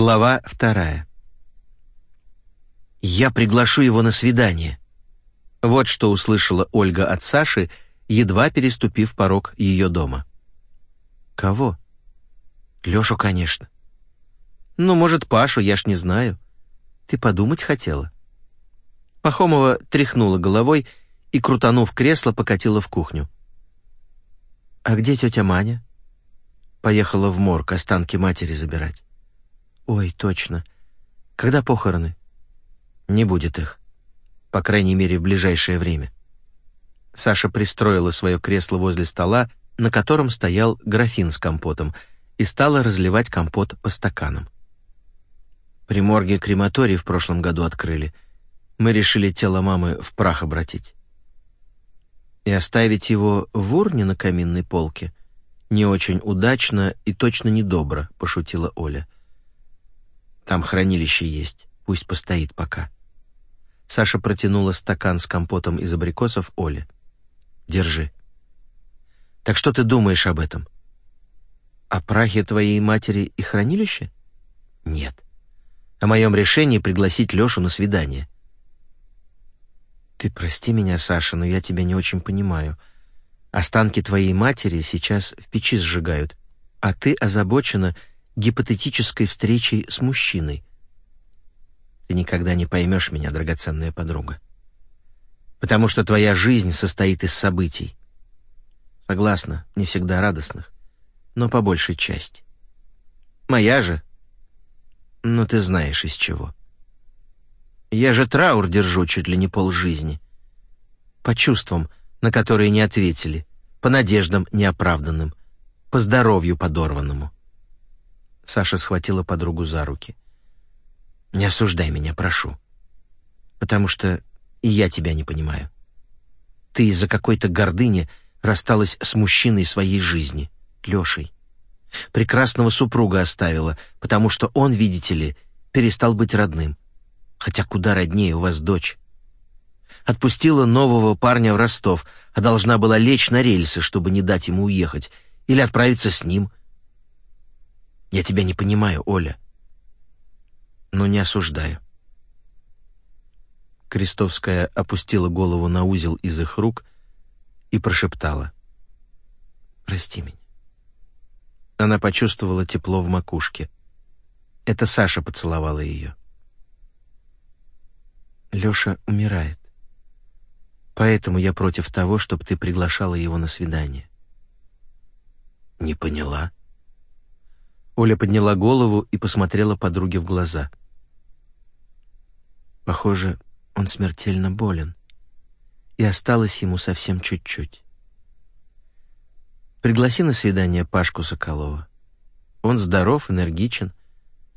Глава вторая. «Я приглашу его на свидание». Вот что услышала Ольга от Саши, едва переступив порог ее дома. «Кого?» «Лешу, конечно». «Ну, может, Пашу, я ж не знаю. Ты подумать хотела?» Пахомова тряхнула головой и, крутанув кресло, покатила в кухню. «А где тетя Маня?» Поехала в морг останки матери забирать. «Ой, точно. Когда похороны?» «Не будет их. По крайней мере, в ближайшее время». Саша пристроила свое кресло возле стола, на котором стоял графин с компотом, и стала разливать компот по стаканам. При морге крематорий в прошлом году открыли. Мы решили тело мамы в прах обратить. И оставить его в урне на каминной полке не очень удачно и точно недобро, пошутила Оля. Там хранилище есть, пусть постоит пока. Саша протянула стакан с компотом из абрикосов Оле. Держи. Так что ты думаешь об этом? О прахе твоей матери и хранилище? Нет о моем решении пригласить Лешу на свидание. Ты прости меня, Саша, но я тебя не очень понимаю. Останки твоей матери сейчас в печи сжигают, а ты озабочена гипотетической встречей с мужчиной. Ты никогда не поймешь меня, драгоценная подруга. Потому что твоя жизнь состоит из событий. Согласна, не всегда радостных, но по большей части. Моя же но ты знаешь из чего. Я же траур держу чуть ли не полжизни. По чувствам, на которые не ответили, по надеждам неоправданным, по здоровью подорванному. Саша схватила подругу за руки. «Не осуждай меня, прошу. Потому что и я тебя не понимаю. Ты из-за какой-то гордыни рассталась с мужчиной своей жизни, Лешей. Прекрасного супруга оставила, потому что он, видите ли, перестал быть родным. Хотя куда роднее у вас дочь. Отпустила нового парня в Ростов, а должна была лечь на рельсы, чтобы не дать ему уехать, или отправиться с ним. Я тебя не понимаю, Оля. Но не осуждаю. Крестовская опустила голову на узел из их рук и прошептала. «Прости меня. Она почувствовала тепло в макушке. Это Саша поцеловала ее. Лёша умирает. Поэтому я против того, чтобы ты приглашала его на свидание. Не поняла. Оля подняла голову и посмотрела подруге в глаза. Похоже, он смертельно болен, и осталось ему совсем чуть-чуть. Пригласи на свидание Пашку Соколова. Он здоров, энергичен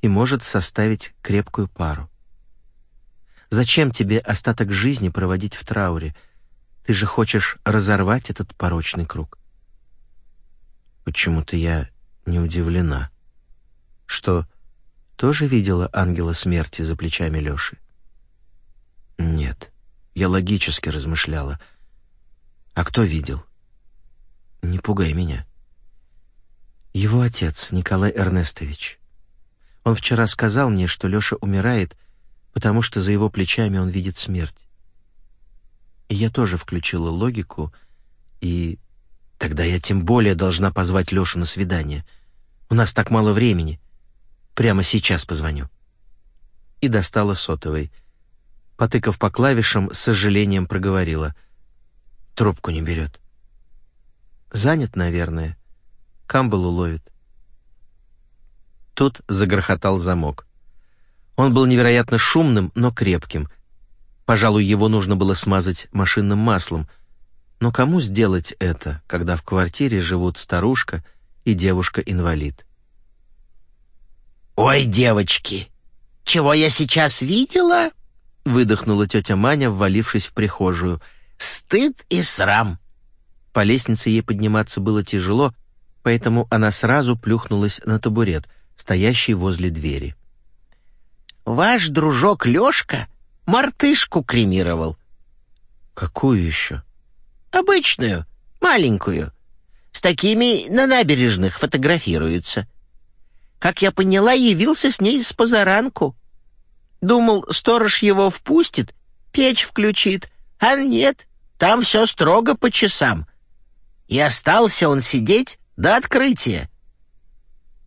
и может составить крепкую пару. Зачем тебе остаток жизни проводить в трауре? Ты же хочешь разорвать этот порочный круг. Почему-то я не удивлена. Что, тоже видела ангела смерти за плечами Лёши? Нет, я логически размышляла. А кто видел? Не пугай меня. Его отец, Николай Эрнестович. Он вчера сказал мне, что Лёша умирает, потому что за его плечами он видит смерть. И я тоже включила логику, и тогда я тем более должна позвать Лёшу на свидание. У нас так мало времени. Прямо сейчас позвоню. И достала сотовый. Потыкав по клавишам, с сожалением проговорила. Трубку не берет. Занят, наверное. Камбалу ловит. Тут загрохотал замок. Он был невероятно шумным, но крепким. Пожалуй, его нужно было смазать машинным маслом. Но кому сделать это, когда в квартире живут старушка и девушка-инвалид? «Ой, девочки, чего я сейчас видела?» выдохнула тетя Маня, ввалившись в прихожую. «Стыд и срам. По лестнице ей подниматься было тяжело, поэтому она сразу плюхнулась на табурет, стоящий возле двери. «Ваш дружок Лёшка мартышку кремировал». «Какую еще?» «Обычную, маленькую. С такими на набережных фотографируются. Как я поняла, явился с ней с позаранку. Думал, сторож его впустит, печь включит, а нет, там все строго по часам. И остался он сидеть до открытия.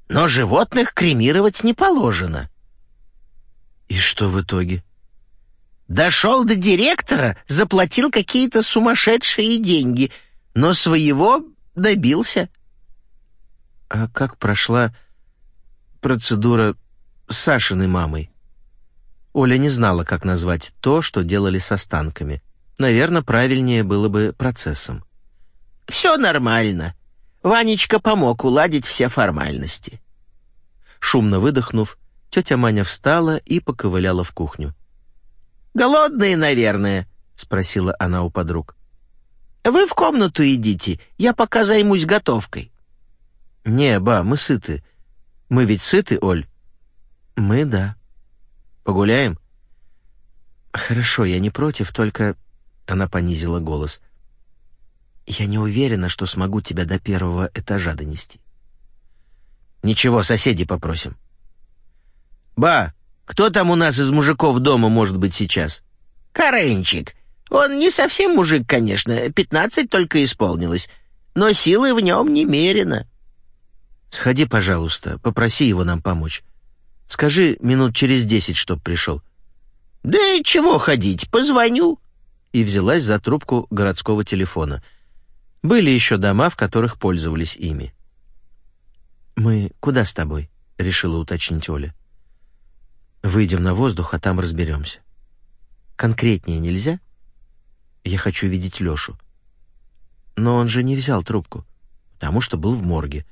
Но животных кремировать не положено. И что в итоге? Дошел до директора, заплатил какие-то сумасшедшие деньги, но своего добился. А как прошла процедура с Сашиной мамой? Оля не знала, как назвать то, что делали с останками. Наверное, правильнее было бы процессом. «Все нормально. Ванечка помог уладить все формальности». Шумно выдохнув, тетя Маня встала и поковыляла в кухню. «Голодные, наверное?» — спросила она у подруг. «Вы в комнату идите, я пока займусь готовкой». «Не, ба, мы сыты. Мы ведь сыты, Оль?» «Мы — да». Погуляем?» «Хорошо, я не против, только...» Она понизила голос. «Я не уверена, что смогу тебя до первого этажа донести». «Ничего, соседи попросим». «Ба, кто там у нас из мужиков дома может быть сейчас?» «Каренчик. Он не совсем мужик, конечно, пятнадцать только исполнилось, но силы в нем немерено». «Сходи, пожалуйста, попроси его нам помочь. Скажи минут через десять, чтоб пришел». «Да чего ходить, позвоню». И взялась за трубку городского телефона. Были еще дома, в которых пользовались ими. «Мы куда с тобой?» — решила уточнить Оля. «Выйдем на воздух, а там разберемся». «Конкретнее нельзя?» «Я хочу видеть Лешу». «Но он же не взял трубку, потому что был в морге.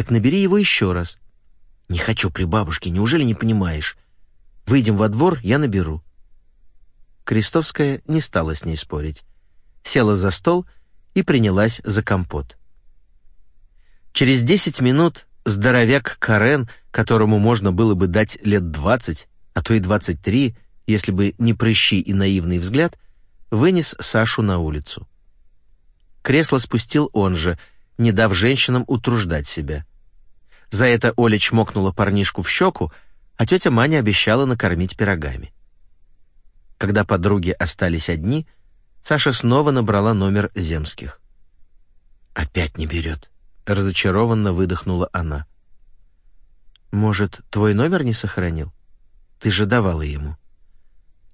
Так набери его еще раз». «Не хочу при бабушке, неужели не понимаешь? Выйдем во двор, я наберу». Крестовская не стала с ней спорить. Села за стол и принялась за компот. Через десять минут здоровяк Карен, которому можно было бы дать лет двадцать, а то и двадцать три, если бы не прыщи и наивный взгляд, вынес Сашу на улицу. Кресло спустил он же, не дав женщинам утруждать себя. За это Оля чмокнула парнишку в щеку, а тетя Маня обещала накормить пирогами. Когда подруги остались одни, Саша снова набрала номер земских. «Опять не берет», — разочарованно выдохнула она. «Может, твой номер не сохранил? Ты же давала ему».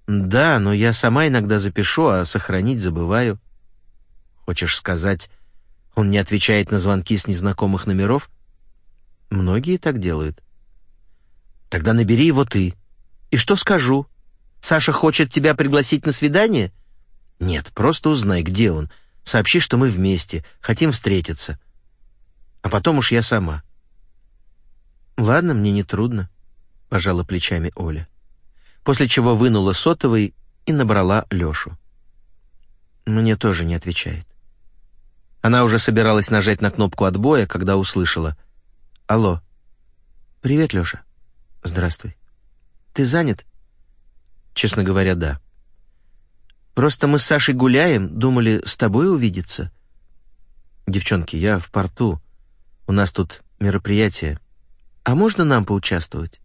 «Да, но я сама иногда запишу, а сохранить забываю». «Хочешь сказать, он не отвечает на звонки с незнакомых номеров?» Многие так делают. Тогда набери его ты. И что скажу? Саша хочет тебя пригласить на свидание? Нет, просто узнай, где он. Сообщи, что мы вместе, хотим встретиться. А потом уж я сама. Ладно, мне не трудно, пожала плечами Оля. После чего вынула сотовый и набрала Лёшу. Мне тоже не отвечает. Она уже собиралась нажать на кнопку отбоя, когда услышала: Алло. Привет, Лёша. Здравствуй. Ты занят? Честно говоря, да. Просто мы с Сашей гуляем, думали с тобой увидеться. Девчонки, я в порту. У нас тут мероприятие. А можно нам поучаствовать?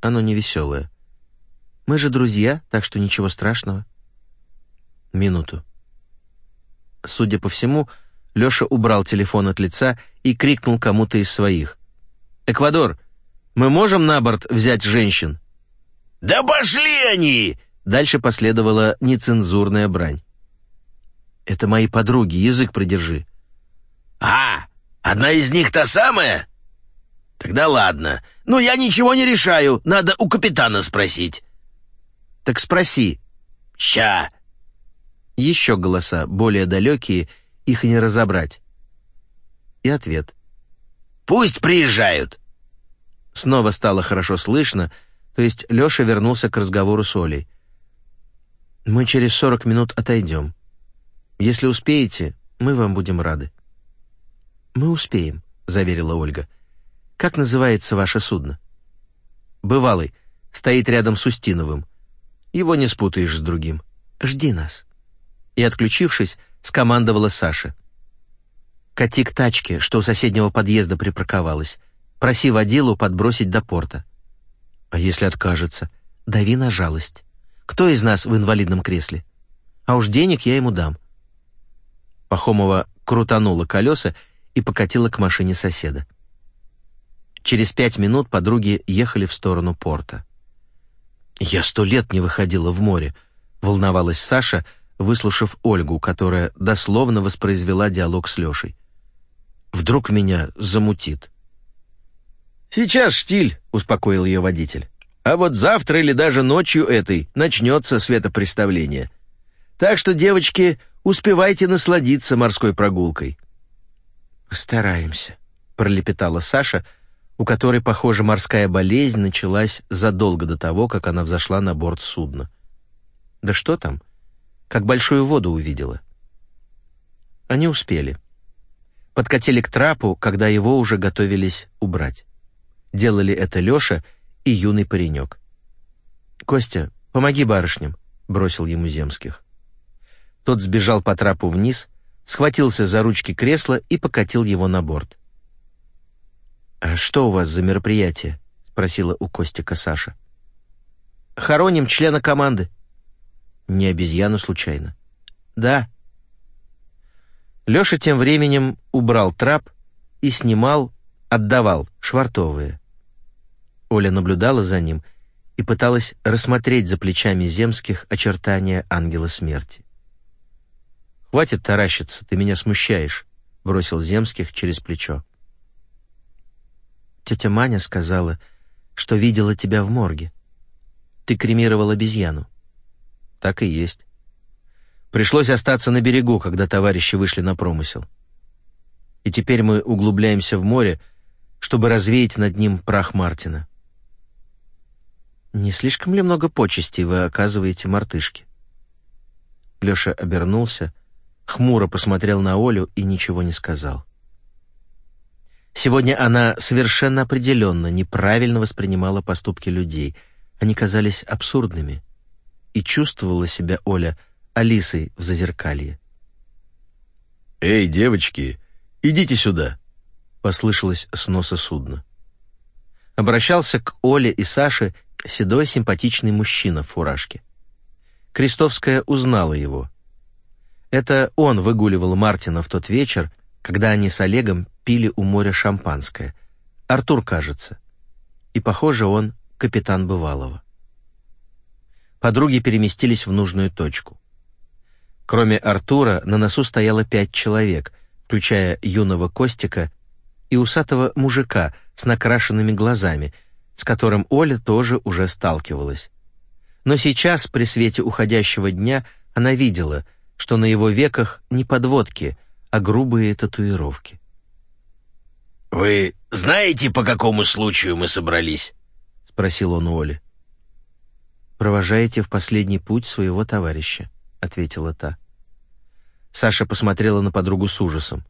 Оно не веселое. Мы же друзья, так что ничего страшного. Минуту. Судя по всему, Лёша убрал телефон от лица и крикнул кому-то из своих. «Эквадор, мы можем на борт взять женщин?» «Да пошли они!» Дальше последовала нецензурная брань. «Это мои подруги, язык продержи». «А, одна из них та самая?» «Тогда ладно. Ну, я ничего не решаю, надо у капитана спросить». «Так спроси». «Ща». Еще голоса, более далекие, их и не разобрать. И ответ. «Пусть приезжают!» Снова стало хорошо слышно, то есть Леша вернулся к разговору с Олей. «Мы через сорок минут отойдем. Если успеете, мы вам будем рады». «Мы успеем», — заверила Ольга. «Как называется ваше судно?» «Бывалый. Стоит рядом с Устиновым. Его не спутаешь с другим. Жди нас». И, отключившись, скомандовала Саша. «Кати к тачке, что у соседнего подъезда припарковалась. Проси водилу подбросить до порта. А если откажется? Дави на жалость. Кто из нас в инвалидном кресле? А уж денег я ему дам. Пахомова крутанула колеса и покатила к машине соседа. Через пять минут подруги ехали в сторону порта. «Я сто лет не выходила в море», — волновалась Саша, выслушав Ольгу, которая дословно воспроизвела диалог с Лешей. «Вдруг меня замутит». «Сейчас штиль», — успокоил ее водитель. «А вот завтра или даже ночью этой начнется светопреставление. Так что, девочки, успевайте насладиться морской прогулкой». «Постараемся», — пролепетала Саша, — у которой, похоже, морская болезнь началась задолго до того, как она взошла на борт судна. Да что там? Как большую воду увидела. Они успели. Подкатили к трапу, когда его уже готовились убрать. Делали это Леша и юный паренек. «Костя, помоги барышням», — бросил ему Земских. Тот сбежал по трапу вниз, схватился за ручки кресла и покатил его на борт. «А что у вас за мероприятие?» — спросила у Костика Саша. «Хороним члена команды». «Не обезьяну случайно?» «Да». Леша тем временем убрал трап и снимал, отдавал швартовые. Оля наблюдала за ним и пыталась рассмотреть за плечами земских очертания ангела смерти. «Хватит таращиться, ты меня смущаешь», — бросил земских через плечо. Тетя Маня сказала, что видела тебя в морге. Ты кремировал обезьяну. Так и есть. Пришлось остаться на берегу, когда товарищи вышли на промысел. И теперь мы углубляемся в море, чтобы развеять над ним прах Мартина. Не слишком ли много почестей вы оказываете мартышке? Леша обернулся, хмуро посмотрел на Олю и ничего не сказал. Сегодня она совершенно определенно неправильно воспринимала поступки людей. Они казались абсурдными. И чувствовала себя Оля Алисой в зазеркалье. «Эй, девочки, идите сюда!» — послышалось с носа судна. Обращался к Оле и Саше седой симпатичный мужчина в фуражке. Крестовская узнала его. Это он выгуливал Мартина в тот вечер, когда они с Олегом пили у моря шампанское. Артур, кажется. И, похоже, он капитан Бывалова. Подруги переместились в нужную точку. Кроме Артура, на носу стояло пять человек, включая юного Костика и усатого мужика с накрашенными глазами, с которым Оля тоже уже сталкивалась. Но сейчас, при свете уходящего дня, она видела, что на его веках не подводки, а грубые татуировки. «Вы знаете, по какому случаю мы собрались?» — спросил он у Оли. «Провожаете в последний путь своего товарища», — ответила та. Саша посмотрела на подругу с ужасом.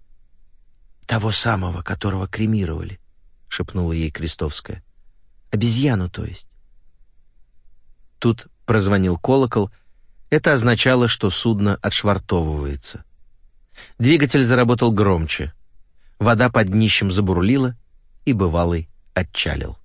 «Того самого, которого кремировали», — шепнула ей Крестовская. «Обезьяну, то есть». Тут прозвонил колокол. Это означало, что судно отшвартовывается. Двигатель заработал громче. Вода под днищем забурлила, и бывалый отчалил.